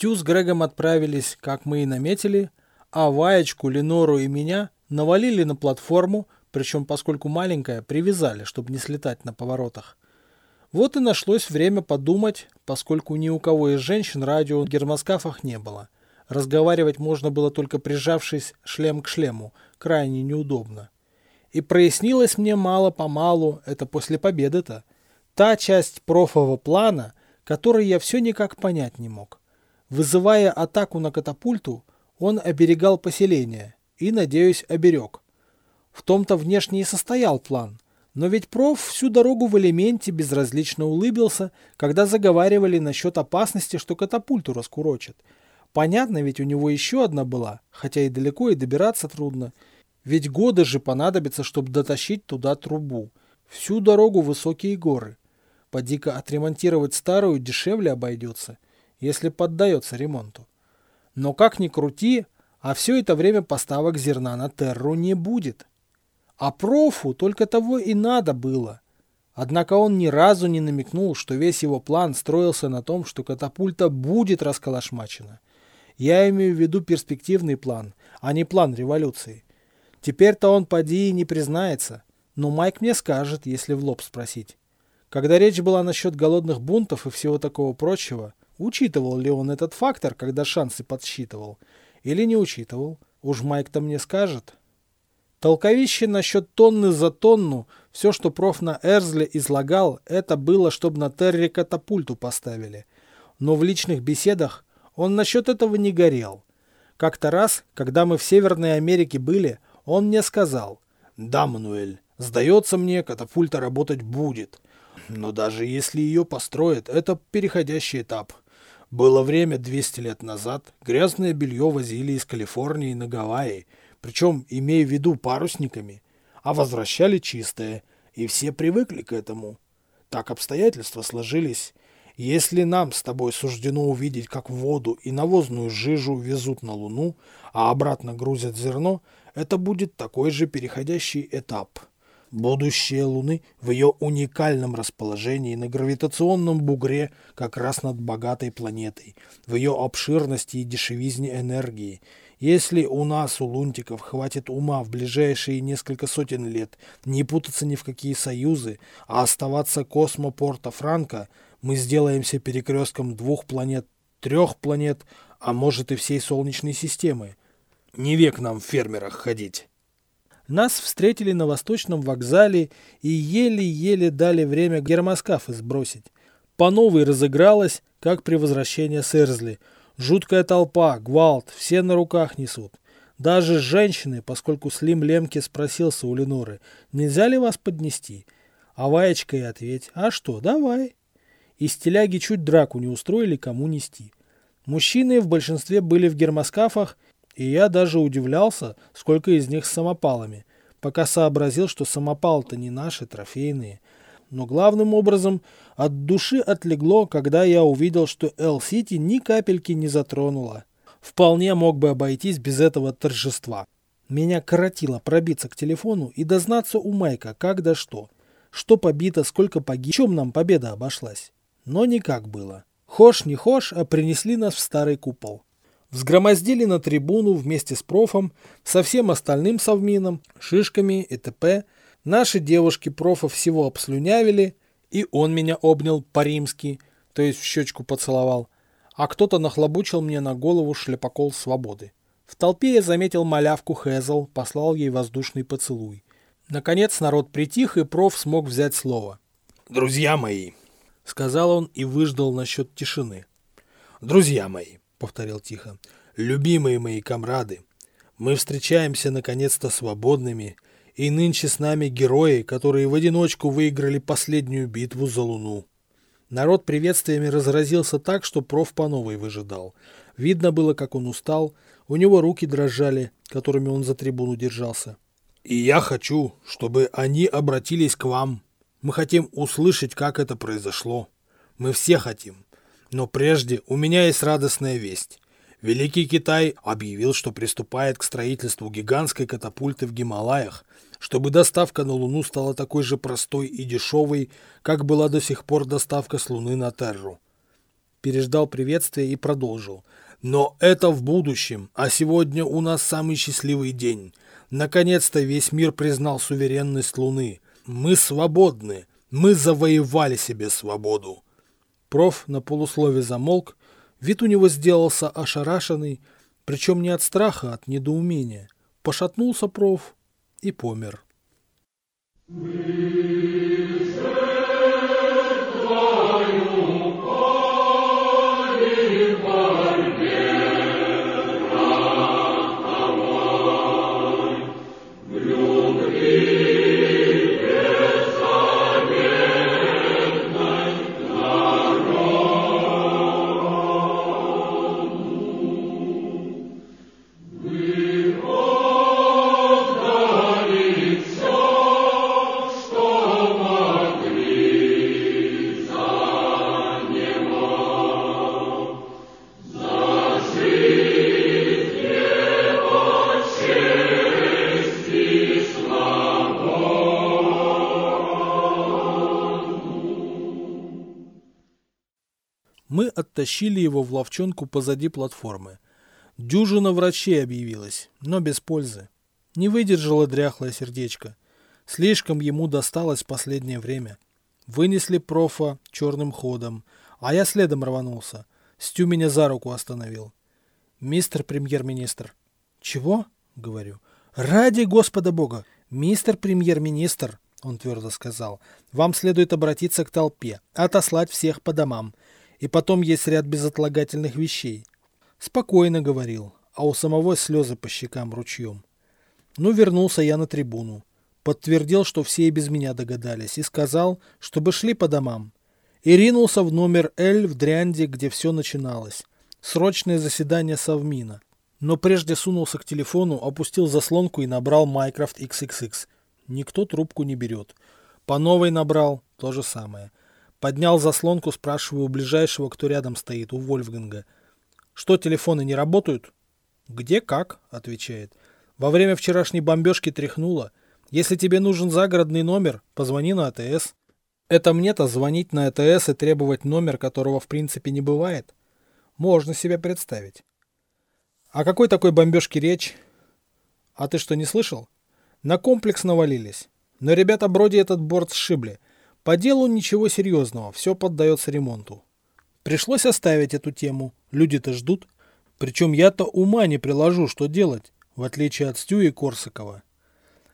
Стю с Грегом отправились, как мы и наметили, а Ваечку, Ленору и меня навалили на платформу, причем, поскольку маленькая, привязали, чтобы не слетать на поворотах. Вот и нашлось время подумать, поскольку ни у кого из женщин радио в гермоскафах не было. Разговаривать можно было только прижавшись шлем к шлему, крайне неудобно. И прояснилось мне мало-помалу, это после победы-то, та часть профового плана, который я все никак понять не мог. Вызывая атаку на катапульту, он оберегал поселение и, надеюсь, оберег. В том-то внешне и состоял план – но ведь проф всю дорогу в элементе безразлично улыбился, когда заговаривали насчет опасности, что катапульту раскурочат. Понятно, ведь у него еще одна была, хотя и далеко и добираться трудно. Ведь годы же понадобятся, чтобы дотащить туда трубу. Всю дорогу высокие горы. Поди-ка отремонтировать старую дешевле обойдется, если поддается ремонту. Но как ни крути, а все это время поставок зерна на терру не будет. А профу только того и надо было. Однако он ни разу не намекнул, что весь его план строился на том, что катапульта будет расколошмачена. Я имею в виду перспективный план, а не план революции. Теперь-то он поди и не признается, но Майк мне скажет, если в лоб спросить. Когда речь была насчет голодных бунтов и всего такого прочего, учитывал ли он этот фактор, когда шансы подсчитывал, или не учитывал, уж Майк-то мне скажет. Толковище насчет тонны за тонну, все, что проф на Эрзле излагал, это было, чтобы на Терре катапульту поставили. Но в личных беседах он насчет этого не горел. Как-то раз, когда мы в Северной Америке были, он мне сказал, «Да, Мануэль, сдается мне, катапульта работать будет. Но даже если ее построят, это переходящий этап. Было время 200 лет назад, грязное белье возили из Калифорнии на Гавайи, причем имея в виду парусниками, а возвращали чистое, и все привыкли к этому. Так обстоятельства сложились. Если нам с тобой суждено увидеть, как воду и навозную жижу везут на Луну, а обратно грузят зерно, это будет такой же переходящий этап. Будущее Луны в ее уникальном расположении на гравитационном бугре как раз над богатой планетой, в ее обширности и дешевизне энергии, если у нас, у лунтиков, хватит ума в ближайшие несколько сотен лет не путаться ни в какие союзы, а оставаться космопорта Франка, мы сделаемся перекрестком двух планет, трех планет, а может и всей Солнечной системы. Не век нам в фермерах ходить. Нас встретили на восточном вокзале и еле-еле дали время гермоскафы сбросить. По новой разыгралось, как при возвращении с Эрзли – Жуткая толпа, гвалт, все на руках несут. Даже женщины, поскольку Слим Лемке спросился у Леноры, нельзя ли вас поднести? А Ваечка и ответь, а что, давай. И стиляги чуть драку не устроили, кому нести. Мужчины в большинстве были в гермоскафах, и я даже удивлялся, сколько из них с самопалами, пока сообразил, что самопалы-то не наши, трофейные, но главным образом от души отлегло, когда я увидел, что Эл-Сити ни капельки не затронула. Вполне мог бы обойтись без этого торжества. Меня коротило пробиться к телефону и дознаться у Майка, как да что. Что побито, сколько погиб, чем нам победа обошлась. Но никак было. Хошь не хошь, а принесли нас в старый купол. Взгромоздили на трибуну вместе с профом, со всем остальным совмином, шишками и т.п., Наши девушки профа всего обслюнявили, и он меня обнял по-римски, то есть в щечку поцеловал, а кто-то нахлобучил мне на голову шляпокол свободы. В толпе я заметил малявку Хезл, послал ей воздушный поцелуй. Наконец народ притих, и проф смог взять слово. «Друзья мои», — сказал он и выждал насчет тишины. «Друзья мои», — повторил тихо, — «любимые мои комрады, мы встречаемся наконец-то свободными, — и нынче с нами герои, которые в одиночку выиграли последнюю битву за Луну. Народ приветствиями разразился так, что проф по новой выжидал. Видно было, как он устал, у него руки дрожали, которыми он за трибуну держался. «И я хочу, чтобы они обратились к вам. Мы хотим услышать, как это произошло. Мы все хотим. Но прежде у меня есть радостная весть. Великий Китай объявил, что приступает к строительству гигантской катапульты в Гималаях, чтобы доставка на Луну стала такой же простой и дешевой, как была до сих пор доставка с Луны на Терру. переждал приветствие и продолжил. Но это в будущем, а сегодня у нас самый счастливый день. Наконец-то весь мир признал суверенность Луны. Мы свободны. Мы завоевали себе свободу. Проф на полуслове замолк. Вид у него сделался ошарашенный, причем не от страха, а от недоумения. Пошатнулся проф и помер. Мы оттащили его в ловчонку позади платформы. Дюжина врачей объявилась, но без пользы. Не выдержало дряхлое сердечко. Слишком ему досталось последнее время. Вынесли профа черным ходом, а я следом рванулся. Стю меня за руку остановил. «Мистер премьер-министр». «Чего?» — говорю. «Ради Господа Бога! Мистер премьер-министр!» Он твердо сказал. «Вам следует обратиться к толпе, отослать всех по домам. И потом есть ряд безотлагательных вещей. Спокойно говорил, а у самого слезы по щекам ручьем. Ну, вернулся я на трибуну. Подтвердил, что все и без меня догадались, и сказал, чтобы шли по домам. И ринулся в номер Л в Дрянде, где все начиналось. Срочное заседание Совмина. Но прежде сунулся к телефону, опустил заслонку и набрал Minecraft XXX. Никто трубку не берет. По новой набрал, то же самое. Поднял заслонку, спрашиваю у ближайшего, кто рядом стоит, у Вольфганга. Что, телефоны не работают? Где как, отвечает. Во время вчерашней бомбежки тряхнуло. Если тебе нужен загородный номер, позвони на АТС. Это мне-то звонить на АТС и требовать номер, которого в принципе не бывает? Можно себе представить. О какой такой бомбежке речь? А ты что, не слышал? На комплекс навалились. Но ребята Броди этот борт сшибли. По делу ничего серьезного, все поддается ремонту. Пришлось оставить эту тему, люди-то ждут. Причем я-то ума не приложу, что делать, в отличие от Стю и Корсакова.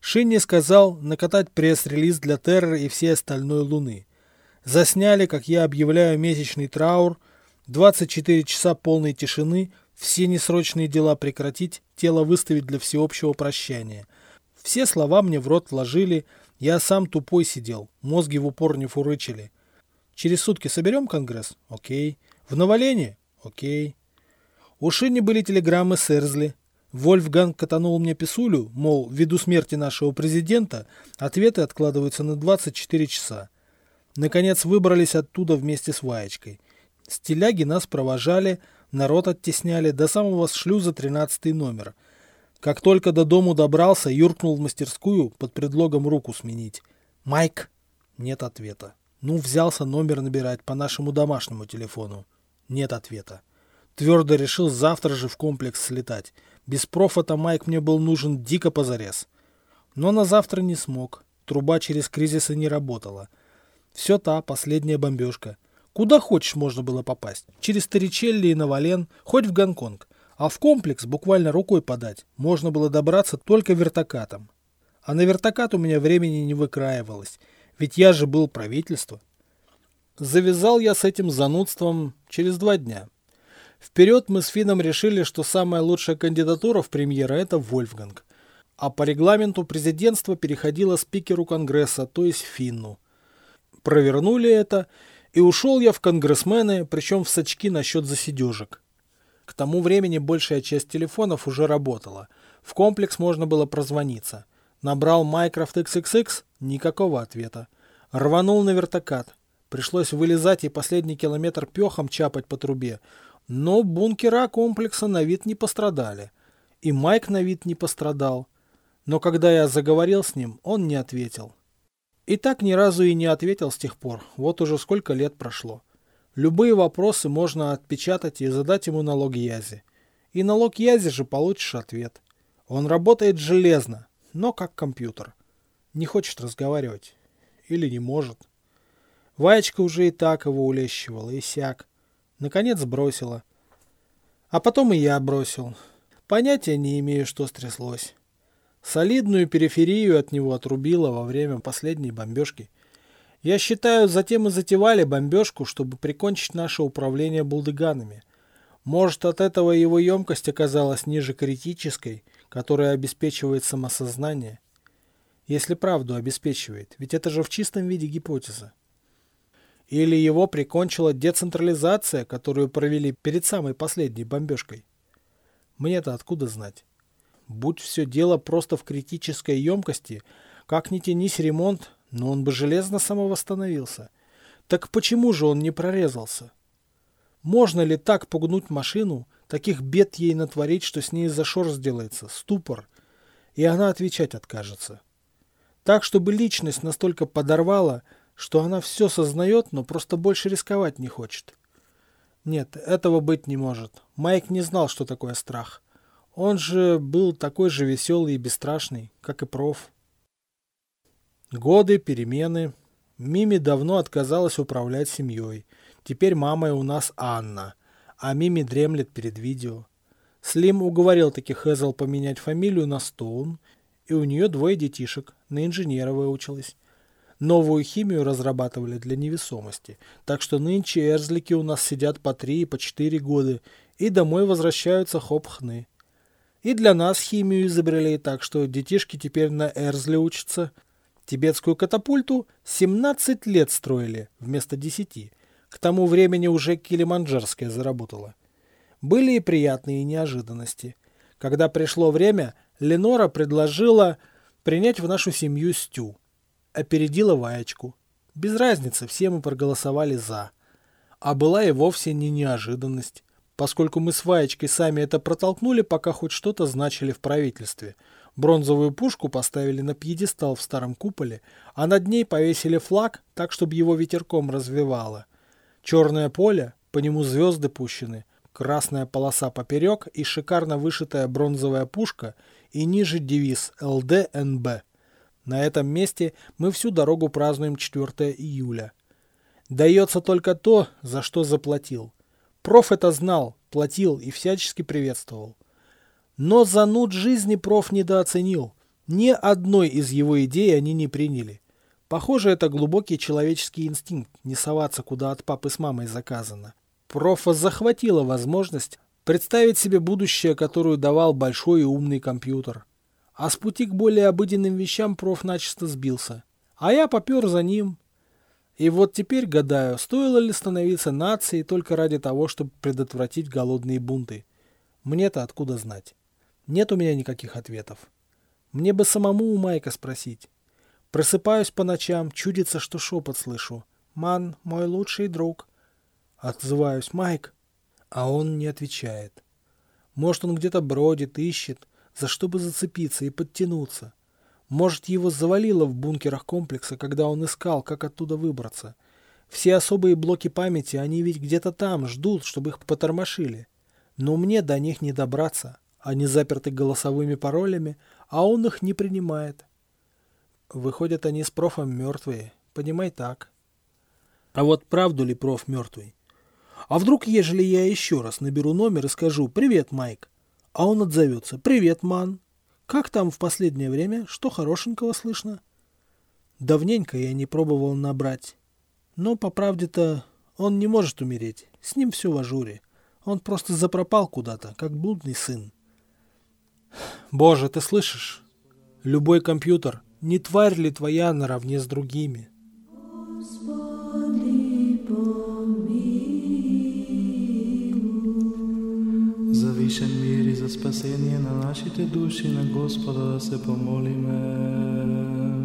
Шинни сказал накатать пресс-релиз для Террора и всей остальной Луны. Засняли, как я объявляю месячный траур, 24 часа полной тишины, все несрочные дела прекратить, тело выставить для всеобщего прощания. Все слова мне в рот вложили, я сам тупой сидел, мозги в упор не фурычили. Через сутки соберем конгресс? Окей. В навалении? Окей. У Шини были телеграммы с Эрзли. Вольфганг катанул мне писулю, мол, ввиду смерти нашего президента, ответы откладываются на 24 часа. Наконец выбрались оттуда вместе с Ваечкой. Стиляги нас провожали, народ оттесняли до самого шлюза 13 номер – как только до дому добрался, юркнул в мастерскую под предлогом руку сменить. «Майк?» Нет ответа. Ну, взялся номер набирать по нашему домашнему телефону. Нет ответа. Твердо решил завтра же в комплекс слетать. Без профота Майк мне был нужен дико позарез. Но на завтра не смог. Труба через кризисы не работала. Все та, последняя бомбежка. Куда хочешь можно было попасть. Через Торричелли и Навален, хоть в Гонконг. А в комплекс буквально рукой подать можно было добраться только вертокатом. А на вертокат у меня времени не выкраивалось, ведь я же был правительство. Завязал я с этим занудством через два дня. Вперед мы с Фином решили, что самая лучшая кандидатура в премьера – это Вольфганг. А по регламенту президентство переходило спикеру Конгресса, то есть Финну. Провернули это, и ушел я в конгрессмены, причем в сачки насчет засидежек. К тому времени большая часть телефонов уже работала. В комплекс можно было прозвониться. Набрал Minecraft XXX – никакого ответа. Рванул на вертокат. Пришлось вылезать и последний километр пехом чапать по трубе. Но бункера комплекса на вид не пострадали. И Майк на вид не пострадал. Но когда я заговорил с ним, он не ответил. И так ни разу и не ответил с тех пор. Вот уже сколько лет прошло. Любые вопросы можно отпечатать и задать ему на лог Язе. И на лог Язе же получишь ответ. Он работает железно, но как компьютер. Не хочет разговаривать. Или не может. Ваечка уже и так его улещивала, и сяк. Наконец бросила. А потом и я бросил. Понятия не имею, что стряслось. Солидную периферию от него отрубило во время последней бомбежки. Я считаю, затем и затевали бомбежку, чтобы прикончить наше управление булдыганами. Может, от этого его емкость оказалась ниже критической, которая обеспечивает самосознание? Если правду обеспечивает, ведь это же в чистом виде гипотеза. Или его прикончила децентрализация, которую провели перед самой последней бомбежкой? Мне-то откуда знать? Будь все дело просто в критической емкости, как ни тянись ремонт, но он бы железно самовосстановился. Так почему же он не прорезался? Можно ли так пугнуть машину, таких бед ей натворить, что с ней зашор сделается, ступор, и она отвечать откажется? Так, чтобы личность настолько подорвала, что она все сознает, но просто больше рисковать не хочет. Нет, этого быть не может. Майк не знал, что такое страх. Он же был такой же веселый и бесстрашный, как и проф. Годы, перемены. Мими давно отказалась управлять семьей. Теперь мамой у нас Анна, а Мими дремлет перед видео. Слим уговорил таки Хезл поменять фамилию на Стоун, и у нее двое детишек, на инженера выучилась. Новую химию разрабатывали для невесомости, так что нынче эрзлики у нас сидят по три и по четыре года, и домой возвращаются хоп-хны. И для нас химию изобрели, так что детишки теперь на эрзле учатся. Тибетскую катапульту 17 лет строили вместо 10. К тому времени уже Килиманджарская заработала. Были и приятные неожиданности. Когда пришло время, Ленора предложила принять в нашу семью Стю. Опередила Ваечку. Без разницы, все мы проголосовали «за». А была и вовсе не неожиданность поскольку мы с Ваечкой сами это протолкнули, пока хоть что-то значили в правительстве. Бронзовую пушку поставили на пьедестал в старом куполе, а над ней повесили флаг, так, чтобы его ветерком развивало. Черное поле, по нему звезды пущены, красная полоса поперек и шикарно вышитая бронзовая пушка, и ниже девиз ЛДНБ. На этом месте мы всю дорогу празднуем 4 июля. Дается только то, за что заплатил – Проф это знал, платил и всячески приветствовал. Но зануд жизни проф недооценил. Ни одной из его идей они не приняли. Похоже, это глубокий человеческий инстинкт не соваться куда от папы с мамой заказано. Профа захватила возможность представить себе будущее, которую давал большой и умный компьютер. А с пути к более обыденным вещам проф начисто сбился. А я попер за ним, и вот теперь гадаю, стоило ли становиться нацией только ради того, чтобы предотвратить голодные бунты. Мне-то откуда знать? Нет у меня никаких ответов. Мне бы самому у Майка спросить. Просыпаюсь по ночам, чудится, что шепот слышу. «Ман, мой лучший друг». Отзываюсь, «Майк». А он не отвечает. Может, он где-то бродит, ищет, за что бы зацепиться и подтянуться. Может, его завалило в бункерах комплекса, когда он искал, как оттуда выбраться. Все особые блоки памяти, они ведь где-то там, ждут, чтобы их потормошили. Но мне до них не добраться. Они заперты голосовыми паролями, а он их не принимает. Выходят, они с профом мертвые. Понимай так. А вот правду ли проф мертвый? А вдруг, ежели я еще раз наберу номер и скажу «Привет, Майк», а он отзовется «Привет, Ман», как там в последнее время? Что хорошенького слышно? Давненько я не пробовал набрать. Но, по правде-то, он не может умереть. С ним все в ажуре. Он просто запропал куда-то, как блудный сын. Боже, ты слышишь? Любой компьютер. Не тварь ли твоя наравне с другими? За вишен мир и за спасение на нашите души, на Господа да се помолиме.